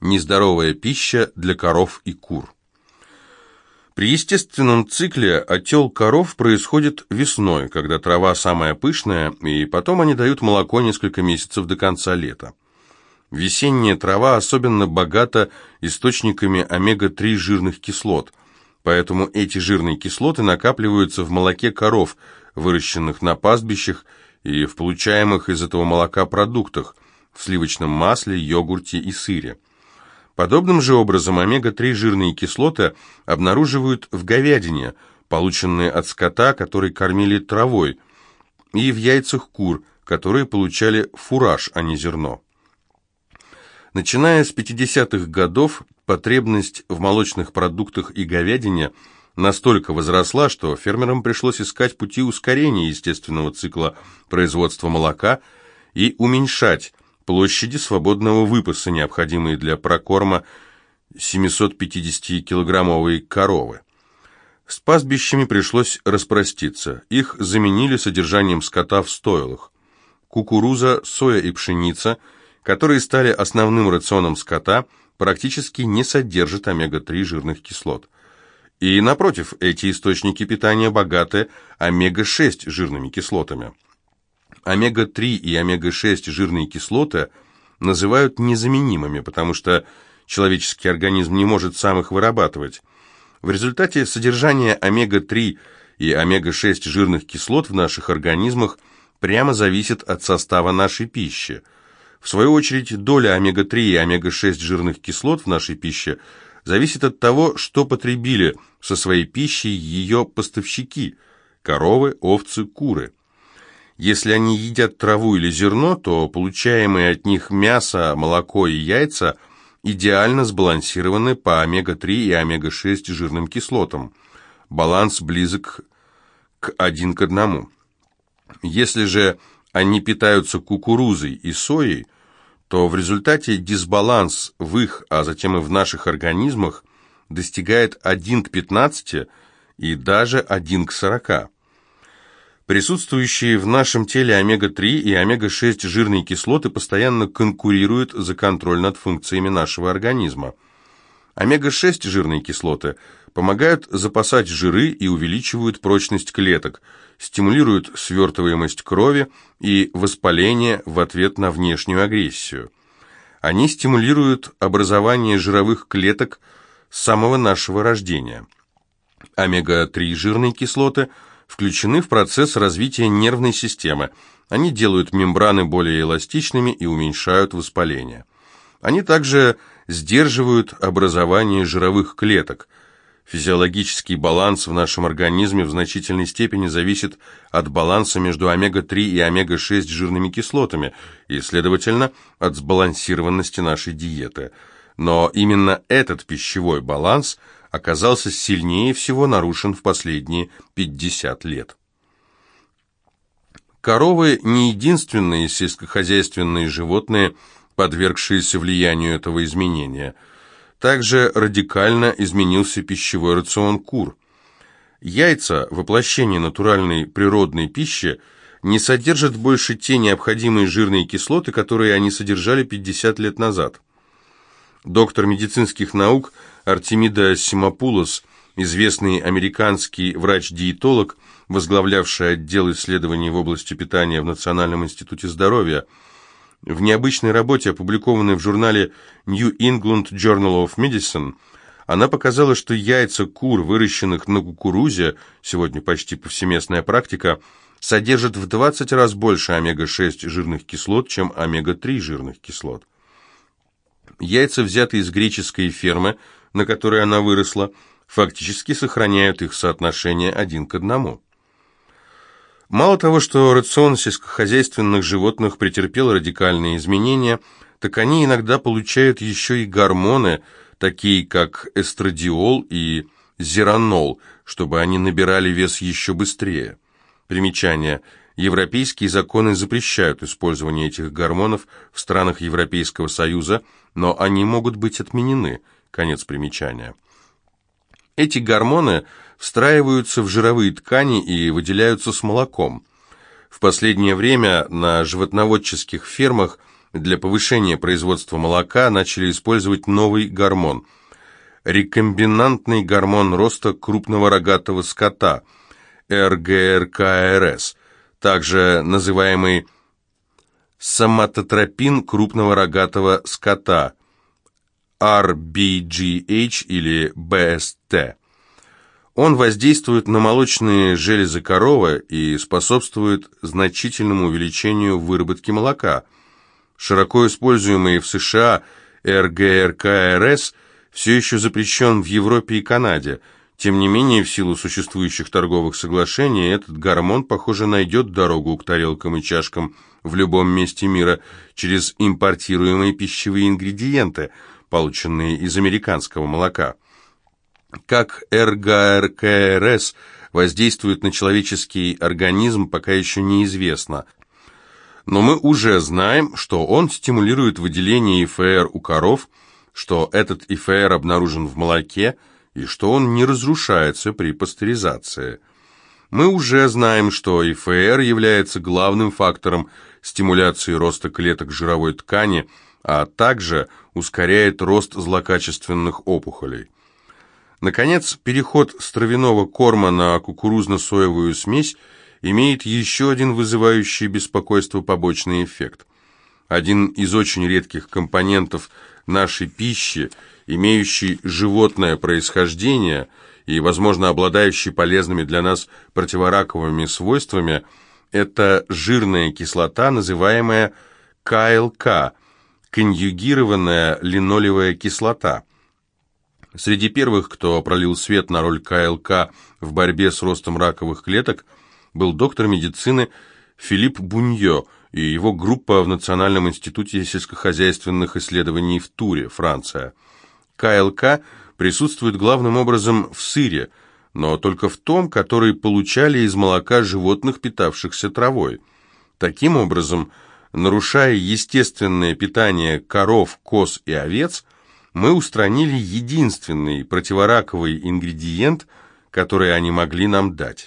Нездоровая пища для коров и кур. При естественном цикле отел коров происходит весной, когда трава самая пышная, и потом они дают молоко несколько месяцев до конца лета. Весенняя трава особенно богата источниками омега-3 жирных кислот, поэтому эти жирные кислоты накапливаются в молоке коров, выращенных на пастбищах, и в получаемых из этого молока продуктах, в сливочном масле, йогурте и сыре. Подобным же образом омега-3 жирные кислоты обнаруживают в говядине, полученные от скота, который кормили травой, и в яйцах кур, которые получали фураж, а не зерно. Начиная с 50-х годов, потребность в молочных продуктах и говядине настолько возросла, что фермерам пришлось искать пути ускорения естественного цикла производства молока и уменьшать площади свободного выпаса, необходимые для прокорма 750-килограммовой коровы. С пастбищами пришлось распроститься. Их заменили содержанием скота в стойлах. Кукуруза, соя и пшеница, которые стали основным рационом скота, практически не содержат омега-3 жирных кислот. И, напротив, эти источники питания богаты омега-6 жирными кислотами. Омега-3 и омега-6 жирные кислоты называют незаменимыми, потому что человеческий организм не может сам их вырабатывать. В результате содержание омега-3 и омега-6 жирных кислот в наших организмах прямо зависит от состава нашей пищи. В свою очередь, доля омега-3 и омега-6 жирных кислот в нашей пище зависит от того, что потребили со своей пищей ее поставщики – коровы, овцы, куры – если они едят траву или зерно, то получаемые от них мясо, молоко и яйца идеально сбалансированы по омега-3 и омега-6 жирным кислотам. Баланс близок к один к одному. Если же они питаются кукурузой и соей, то в результате дисбаланс в их, а затем и в наших организмах достигает 1 к 15 и даже 1 к 40. Присутствующие в нашем теле омега-3 и омега-6 жирные кислоты постоянно конкурируют за контроль над функциями нашего организма. Омега-6 жирные кислоты помогают запасать жиры и увеличивают прочность клеток, стимулируют свертываемость крови и воспаление в ответ на внешнюю агрессию. Они стимулируют образование жировых клеток с самого нашего рождения. Омега-3 жирные кислоты – включены в процесс развития нервной системы. Они делают мембраны более эластичными и уменьшают воспаление. Они также сдерживают образование жировых клеток. Физиологический баланс в нашем организме в значительной степени зависит от баланса между омега-3 и омега-6 жирными кислотами и, следовательно, от сбалансированности нашей диеты. Но именно этот пищевой баланс – оказался сильнее всего нарушен в последние 50 лет. Коровы не единственные сельскохозяйственные животные, подвергшиеся влиянию этого изменения. Также радикально изменился пищевой рацион кур. Яйца, воплощение натуральной природной пищи, не содержат больше те необходимые жирные кислоты, которые они содержали 50 лет назад. Доктор медицинских наук Артемида Симопулос, известный американский врач-диетолог, возглавлявший отдел исследований в области питания в Национальном институте здоровья, в необычной работе, опубликованной в журнале New England Journal of Medicine, она показала, что яйца кур, выращенных на кукурузе, сегодня почти повсеместная практика, содержат в 20 раз больше омега-6 жирных кислот, чем омега-3 жирных кислот. Яйца, взятые из греческой фермы, на которой она выросла, фактически сохраняют их соотношение один к одному. Мало того, что рацион сельскохозяйственных животных претерпел радикальные изменения, так они иногда получают еще и гормоны, такие как эстрадиол и зеранол, чтобы они набирали вес еще быстрее. Примечание. Европейские законы запрещают использование этих гормонов в странах Европейского Союза, но они могут быть отменены – Конец примечания. Эти гормоны встраиваются в жировые ткани и выделяются с молоком. В последнее время на животноводческих фермах для повышения производства молока начали использовать новый гормон – рекомбинантный гормон роста крупного рогатого скота – РГРКРС, также называемый соматотропин крупного рогатого скота – RBGH или BST. Он воздействует на молочные железы коровы и способствует значительному увеличению выработки молока. Широко используемый в США РГРКРС все еще запрещен в Европе и Канаде. Тем не менее, в силу существующих торговых соглашений, этот гормон, похоже, найдет дорогу к тарелкам и чашкам в любом месте мира через импортируемые пищевые ингредиенты, полученные из американского молока. Как РГРКРС воздействует на человеческий организм, пока еще неизвестно. Но мы уже знаем, что он стимулирует выделение ИФР у коров, что этот ИФР обнаружен в молоке и что он не разрушается при пастеризации. Мы уже знаем, что ИФР является главным фактором стимуляции роста клеток жировой ткани, а также ускоряет рост злокачественных опухолей. Наконец, переход с травяного корма на кукурузно-соевую смесь имеет еще один вызывающий беспокойство побочный эффект. Один из очень редких компонентов нашей пищи, имеющий животное происхождение и, возможно, обладающий полезными для нас противораковыми свойствами, это жирная кислота, называемая КЛК, конъюгированная линолевая кислота – Среди первых, кто пролил свет на роль КЛК в борьбе с ростом раковых клеток, был доктор медицины Филипп Буньо и его группа в Национальном институте сельскохозяйственных исследований в Туре, Франция. КЛК присутствует главным образом в сыре, но только в том, который получали из молока животных, питавшихся травой. Таким образом, нарушая естественное питание коров, коз и овец – мы устранили единственный противораковый ингредиент, который они могли нам дать.